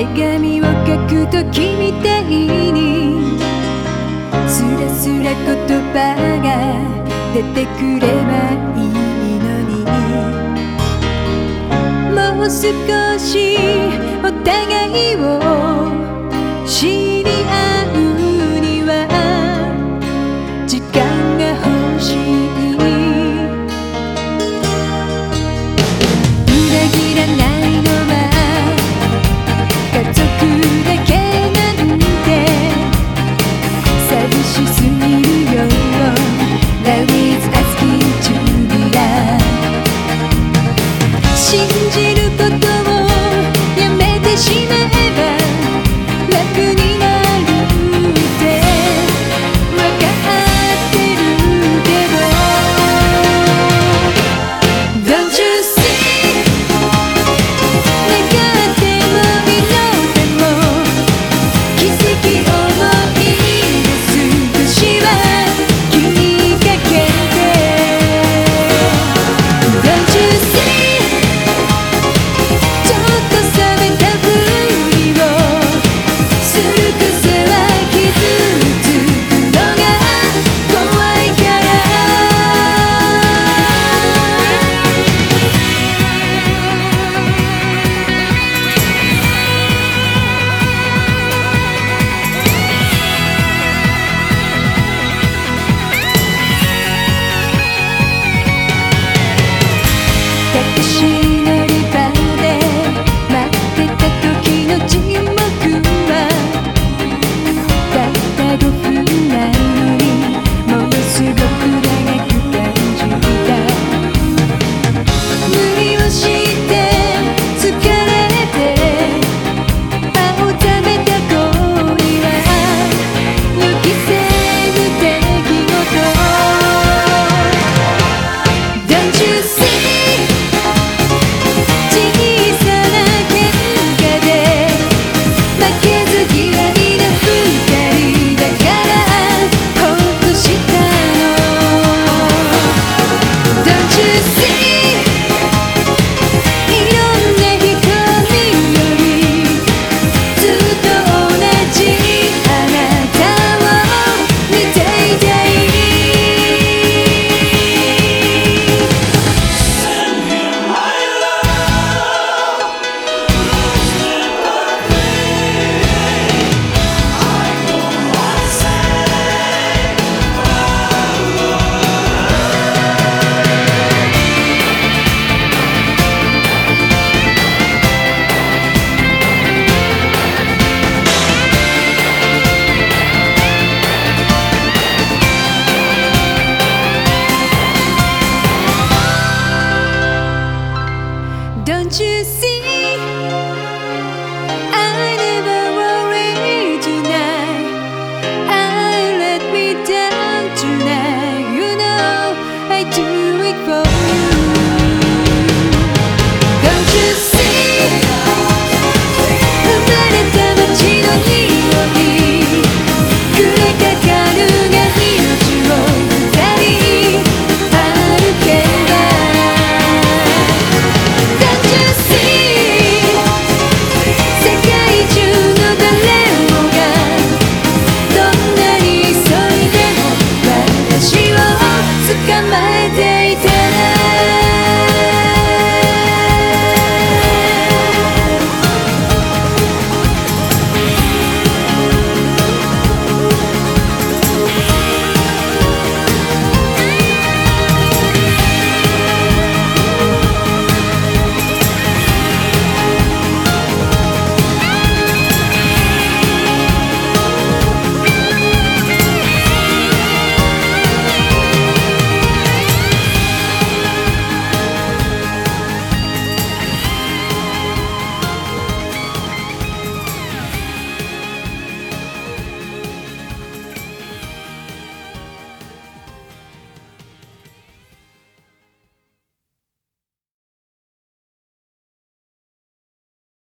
手紙を書くときみたいにすらすら言葉が出てくればいいのにもう少しお互い You see?